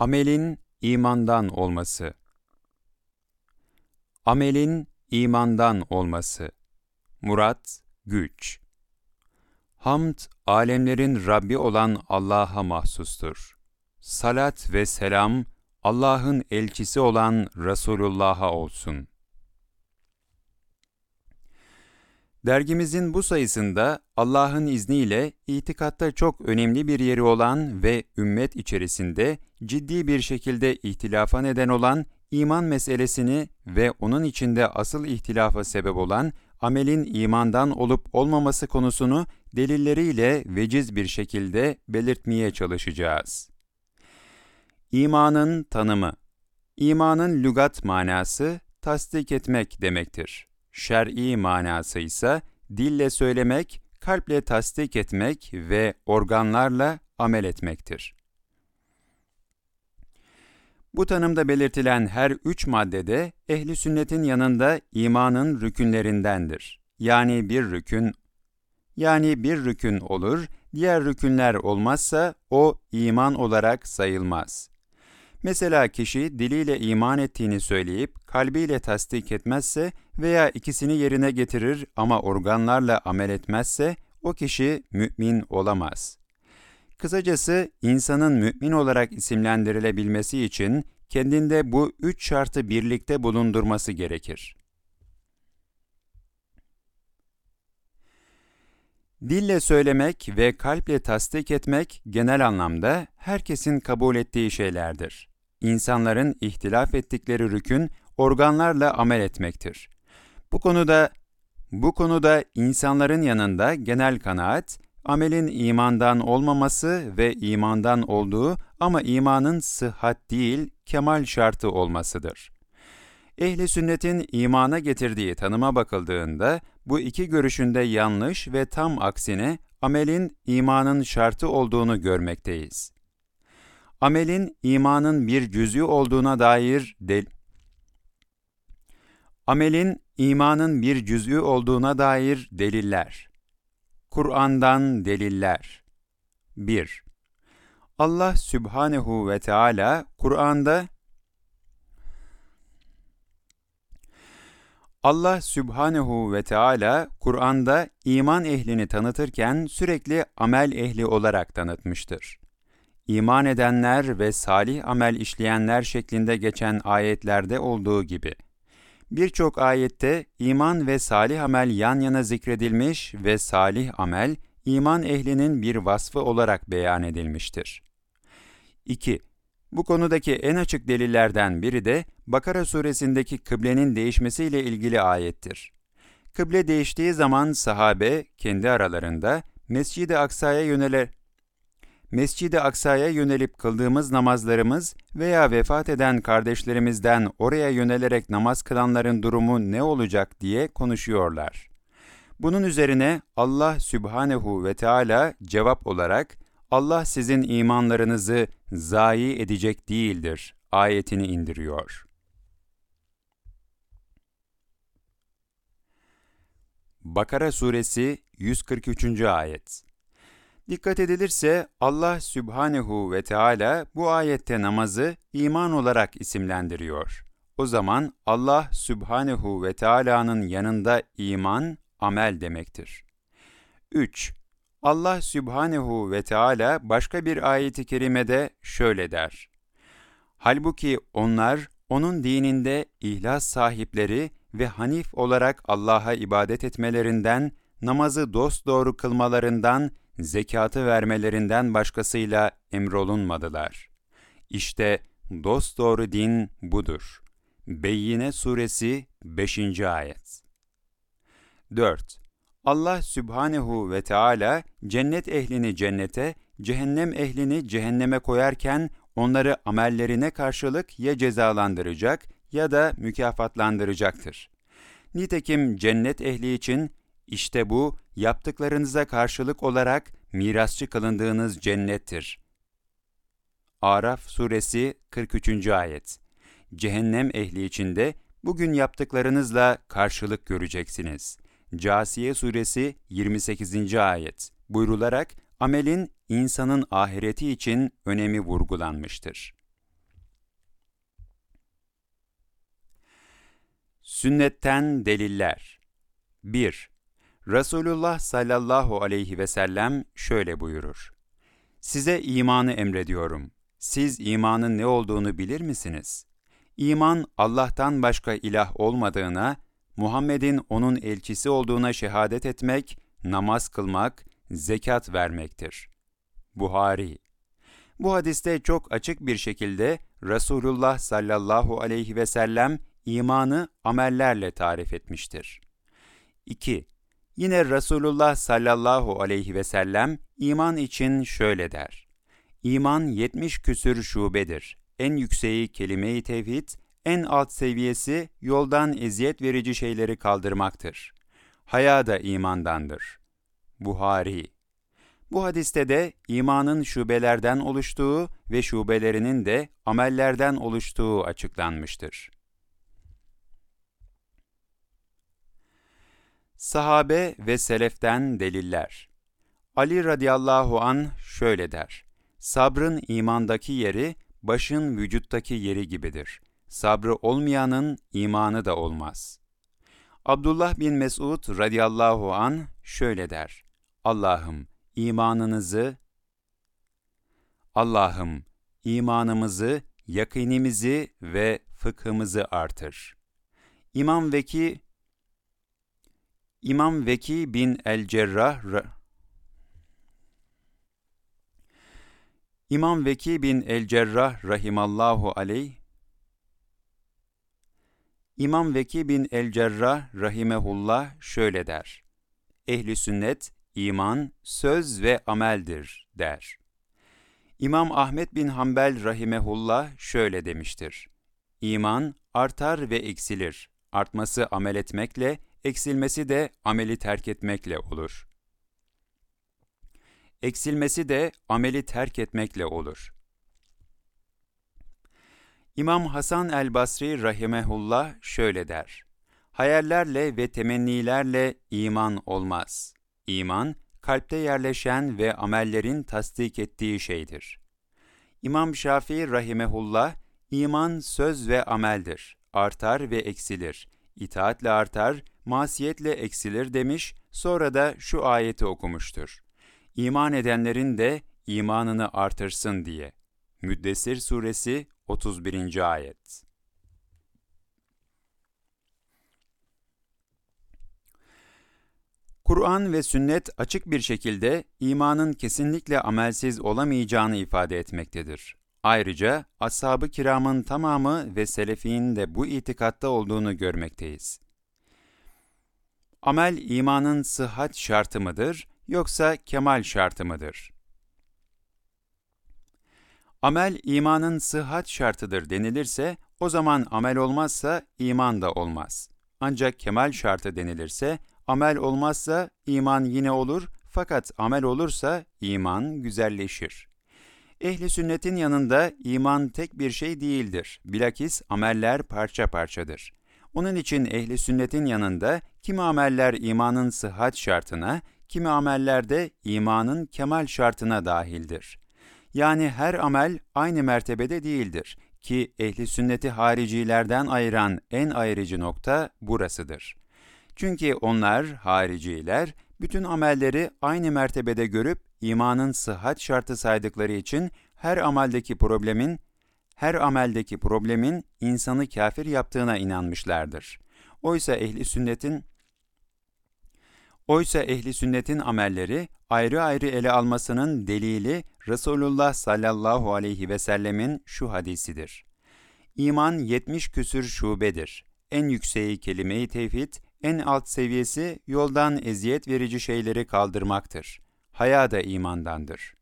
Amelin imandan olması. Amelin imandan olması. Murat, güç. Hamd, alemlerin Rabbi olan Allah'a mahsustur. Salat ve selam, Allah'ın elçisi olan Resulullah'a olsun. Dergimizin bu sayısında Allah'ın izniyle itikatta çok önemli bir yeri olan ve ümmet içerisinde ciddi bir şekilde ihtilafa neden olan iman meselesini ve onun içinde asıl ihtilafa sebep olan amelin imandan olup olmaması konusunu delilleriyle veciz bir şekilde belirtmeye çalışacağız. İmanın tanımı İmanın lügat manası tasdik etmek demektir. Şer'i manası ise dille söylemek, kalple tasdik etmek ve organlarla amel etmektir. Bu tanımda belirtilen her üç maddede ehli sünnetin yanında imanın rükünlerindendir. Yani bir rükün yani bir rükün olur, diğer rükünler olmazsa o iman olarak sayılmaz. Mesela kişi diliyle iman ettiğini söyleyip kalbiyle tasdik etmezse veya ikisini yerine getirir ama organlarla amel etmezse o kişi mümin olamaz. Kısacası insanın mümin olarak isimlendirilebilmesi için kendinde bu üç şartı birlikte bulundurması gerekir. Dille söylemek ve kalple tasdik etmek genel anlamda herkesin kabul ettiği şeylerdir. İnsanların ihtilaf ettikleri rükün organlarla amel etmektir. Bu konuda bu konuda insanların yanında genel kanaat amelin imandan olmaması ve imandan olduğu ama imanın sıhhat değil, kemal şartı olmasıdır. Ehli sünnetin imana getirdiği tanıma bakıldığında bu iki görüşünde yanlış ve tam aksine amelin imanın şartı olduğunu görmekteyiz. Amelin imanın bir cüz'ü olduğuna dair del Amelin imanın bir cüz'ü olduğuna dair deliller. Kur'an'dan deliller. 1. Allah Sübhanehu ve Teala Kur'an'da Allah Sübhanehu ve Teala Kur'an'da iman ehlini tanıtırken sürekli amel ehli olarak tanıtmıştır. İman edenler ve salih amel işleyenler şeklinde geçen ayetlerde olduğu gibi. Birçok ayette iman ve salih amel yan yana zikredilmiş ve salih amel, iman ehlinin bir vasfı olarak beyan edilmiştir. 2. Bu konudaki en açık delillerden biri de Bakara suresindeki kıblenin değişmesiyle ilgili ayettir. Kıble değiştiği zaman sahabe kendi aralarında Mescid-i Aksa'ya yöneler Mescid-i Aksa'ya yönelip kıldığımız namazlarımız veya vefat eden kardeşlerimizden oraya yönelerek namaz kılanların durumu ne olacak diye konuşuyorlar. Bunun üzerine Allah Sübhanehu ve Teala cevap olarak Allah sizin imanlarınızı zayi edecek değildir ayetini indiriyor. Bakara suresi 143. ayet Dikkat edilirse Allah Sübhanehu ve Teala bu ayette namazı iman olarak isimlendiriyor. O zaman Allah Sübhanehu ve Teala'nın yanında iman, amel demektir. 3. Allah Sübhanehu ve Teala başka bir ayeti kerimede şöyle der. Halbuki onlar onun dininde ihlas sahipleri ve hanif olarak Allah'a ibadet etmelerinden, namazı dosdoğru kılmalarından zekatı vermelerinden başkasıyla emrolunmadılar. İşte dosdoğru din budur. Beyyine Suresi 5. Ayet 4. Allah Sübhanehu ve Teala cennet ehlini cennete, cehennem ehlini cehenneme koyarken onları amellerine karşılık ya cezalandıracak ya da mükafatlandıracaktır. Nitekim cennet ehli için işte bu yaptıklarınıza karşılık olarak mirasçı kılındığınız cennettir. Araf suresi 43. ayet. Cehennem ehli içinde bugün yaptıklarınızla karşılık göreceksiniz. Casiye suresi 28. ayet. Buyrularak amelin insanın ahireti için önemi vurgulanmıştır. Sünnetten deliller 1. Resulullah sallallahu aleyhi ve sellem şöyle buyurur. Size imanı emrediyorum. Siz imanın ne olduğunu bilir misiniz? İman, Allah'tan başka ilah olmadığına, Muhammed'in onun elçisi olduğuna şehadet etmek, namaz kılmak, zekat vermektir. Buhari Bu hadiste çok açık bir şekilde Resulullah sallallahu aleyhi ve sellem imanı amellerle tarif etmiştir. 2. Yine Resulullah sallallahu aleyhi ve sellem iman için şöyle der. İman 70 küsür şubedir. En yükseği kelime-i tevhid, en alt seviyesi yoldan eziyet verici şeyleri kaldırmaktır. Haya da imandandır. Buhari Bu hadiste de imanın şubelerden oluştuğu ve şubelerinin de amellerden oluştuğu açıklanmıştır. Sahabe ve seleften deliller. Ali radıyallahu an şöyle der. Sabrın imandaki yeri, başın vücuttaki yeri gibidir. Sabrı olmayanın imanı da olmaz. Abdullah bin Mesud radıyallahu an şöyle der. Allah'ım imanınızı, Allah'ım imanımızı, yakinimizi ve fıkhımızı artır. İmam Veki İmam Veki bin el-Cerrah İmam Veki bin el-Cerrah rahimallahu aleyh İmam Veki bin el-Cerrah rahimehullah şöyle der. Ehli sünnet iman, söz ve ameldir der. İmam Ahmet bin Hanbel rahimehullah şöyle demiştir. İman artar ve eksilir. Artması amel etmekle, eksilmesi de ameli terk etmekle olur. Eksilmesi de ameli terk etmekle olur. İmam Hasan el-Basri rahimehullah şöyle der. Hayallerle ve temennilerle iman olmaz. İman, kalpte yerleşen ve amellerin tasdik ettiği şeydir. İmam Şafii rahimehullah, iman söz ve ameldir. Artar ve eksilir. İtaatle artar, masiyetle eksilir demiş, sonra da şu ayeti okumuştur. İman edenlerin de imanını artırsın diye. Müddessir suresi 31. ayet. Kur'an ve sünnet açık bir şekilde imanın kesinlikle amelsiz olamayacağını ifade etmektedir. Ayrıca ashab-ı kiramın tamamı ve selefin de bu itikatta olduğunu görmekteyiz. Amel imanın sıhhat şartı mıdır yoksa kemal şartı mıdır? Amel imanın sıhhat şartıdır denilirse o zaman amel olmazsa iman da olmaz. Ancak kemal şartı denilirse amel olmazsa iman yine olur fakat amel olursa iman güzelleşir. Ehli sünnetin yanında iman tek bir şey değildir. Bilakis ameller parça parçadır. Onun için ehli sünnetin yanında kimi ameller imanın sıhhat şartına, kimi ameller de imanın kemal şartına dahildir. Yani her amel aynı mertebede değildir ki ehli sünneti haricilerden ayıran en ayrıcı nokta burasıdır. Çünkü onlar, hariciler, bütün amelleri aynı mertebede görüp imanın sıhhat şartı saydıkları için her ameldeki problemin her ameldeki problemin insanı kafir yaptığına inanmışlardır. Oysa ehli sünnetin Oysa ehli sünnetin amelleri ayrı ayrı ele almasının delili Resulullah sallallahu aleyhi ve sellemin şu hadisidir. İman yetmiş küsür şubedir. En yükseği kelime-i tevhid, en alt seviyesi yoldan eziyet verici şeyleri kaldırmaktır. Haya da imandandır.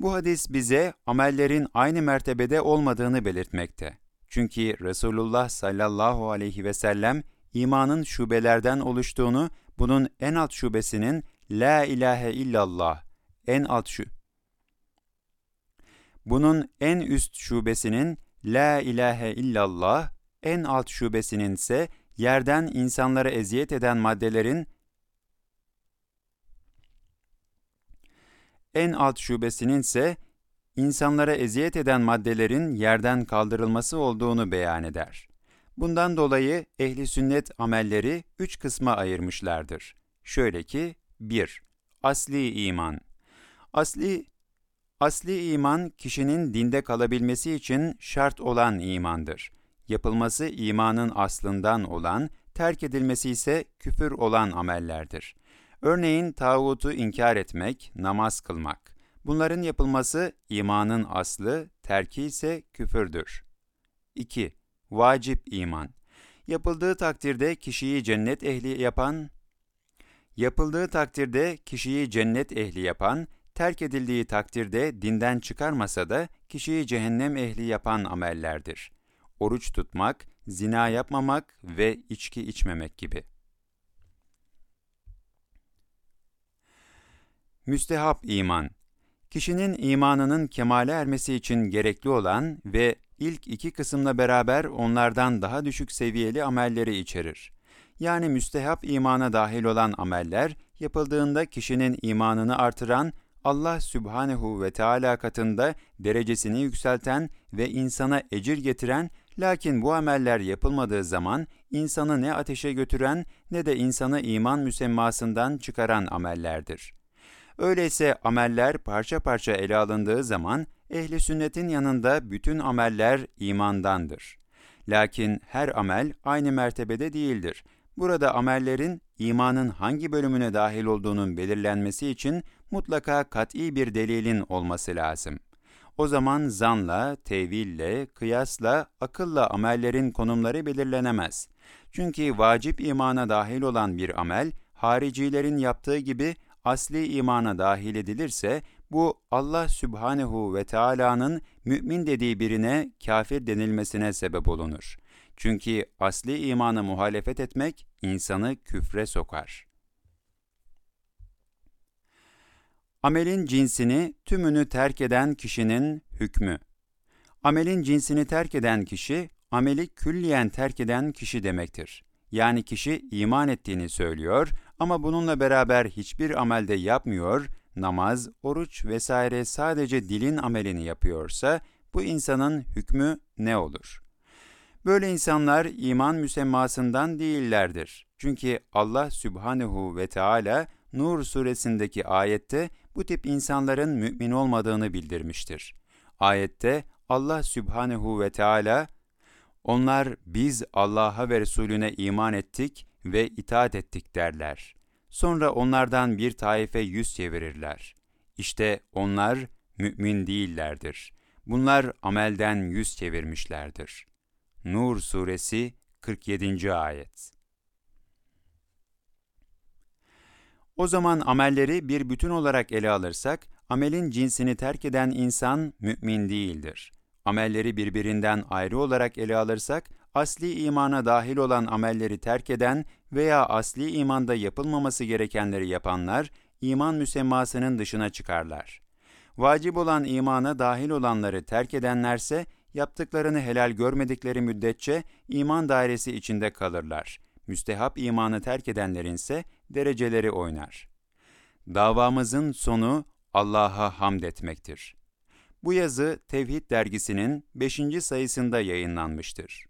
Bu hadis bize amellerin aynı mertebede olmadığını belirtmekte. Çünkü Resulullah sallallahu aleyhi ve sellem imanın şubelerden oluştuğunu, bunun en alt şubesinin La ilahe illallah, en alt şu bunun en üst şubesinin La ilahe illallah, en alt şubesinin ise yerden insanlara eziyet eden maddelerin en alt şubesinin ise insanlara eziyet eden maddelerin yerden kaldırılması olduğunu beyan eder. Bundan dolayı ehli sünnet amelleri üç kısma ayırmışlardır. Şöyle ki 1. Asli iman. Asli Asli iman kişinin dinde kalabilmesi için şart olan imandır. Yapılması imanın aslından olan, terk edilmesi ise küfür olan amellerdir. Örneğin tağutu inkar etmek, namaz kılmak. Bunların yapılması imanın aslı, terki ise küfürdür. 2. Vacip iman. Yapıldığı takdirde kişiyi cennet ehli yapan, yapıldığı takdirde kişiyi cennet ehli yapan, terk edildiği takdirde dinden çıkarmasa da kişiyi cehennem ehli yapan amellerdir. Oruç tutmak, zina yapmamak ve içki içmemek gibi. Müstehap iman Kişinin imanının kemale ermesi için gerekli olan ve ilk iki kısımla beraber onlardan daha düşük seviyeli amelleri içerir. Yani müstehap imana dahil olan ameller, yapıldığında kişinin imanını artıran, Allah Sübhanehu ve Teala katında derecesini yükselten ve insana ecir getiren, lakin bu ameller yapılmadığı zaman insanı ne ateşe götüren ne de insanı iman müsemmasından çıkaran amellerdir. Öyleyse ameller parça parça ele alındığı zaman ehli sünnetin yanında bütün ameller imandandır. Lakin her amel aynı mertebede değildir. Burada amellerin imanın hangi bölümüne dahil olduğunun belirlenmesi için mutlaka kat'i bir delilin olması lazım. O zaman zanla, teville, kıyasla, akılla amellerin konumları belirlenemez. Çünkü vacip imana dahil olan bir amel, haricilerin yaptığı gibi asli imana dahil edilirse, bu Allah Sübhanehu ve Teala'nın mümin dediği birine kafir denilmesine sebep olunur. Çünkü asli imana muhalefet etmek insanı küfre sokar. Amelin cinsini tümünü terk eden kişinin hükmü. Amelin cinsini terk eden kişi, ameli külliyen terk eden kişi demektir. Yani kişi iman ettiğini söylüyor ama bununla beraber hiçbir amelde yapmıyor, namaz, oruç vesaire sadece dilin amelini yapıyorsa, bu insanın hükmü ne olur? Böyle insanlar iman müsemmasından değillerdir. Çünkü Allah Sübhanehu ve Teala Nur suresindeki ayette bu tip insanların mümin olmadığını bildirmiştir. Ayette Allah Sübhanehu ve Teala onlar biz Allah'a ve Resulüne iman ettik ve itaat ettik derler. Sonra onlardan bir taife yüz çevirirler. İşte onlar mümin değillerdir. Bunlar amelden yüz çevirmişlerdir. Nur suresi 47. ayet. O zaman amelleri bir bütün olarak ele alırsak, amelin cinsini terk eden insan mümin değildir. Amelleri birbirinden ayrı olarak ele alırsak, asli imana dahil olan amelleri terk eden veya asli imanda yapılmaması gerekenleri yapanlar, iman müsemmasının dışına çıkarlar. Vacip olan imana dahil olanları terk edenlerse, yaptıklarını helal görmedikleri müddetçe iman dairesi içinde kalırlar. Müstehap imanı terk edenlerin ise dereceleri oynar. Davamızın sonu Allah'a hamd etmektir. Bu yazı Tevhid dergisinin 5. sayısında yayınlanmıştır.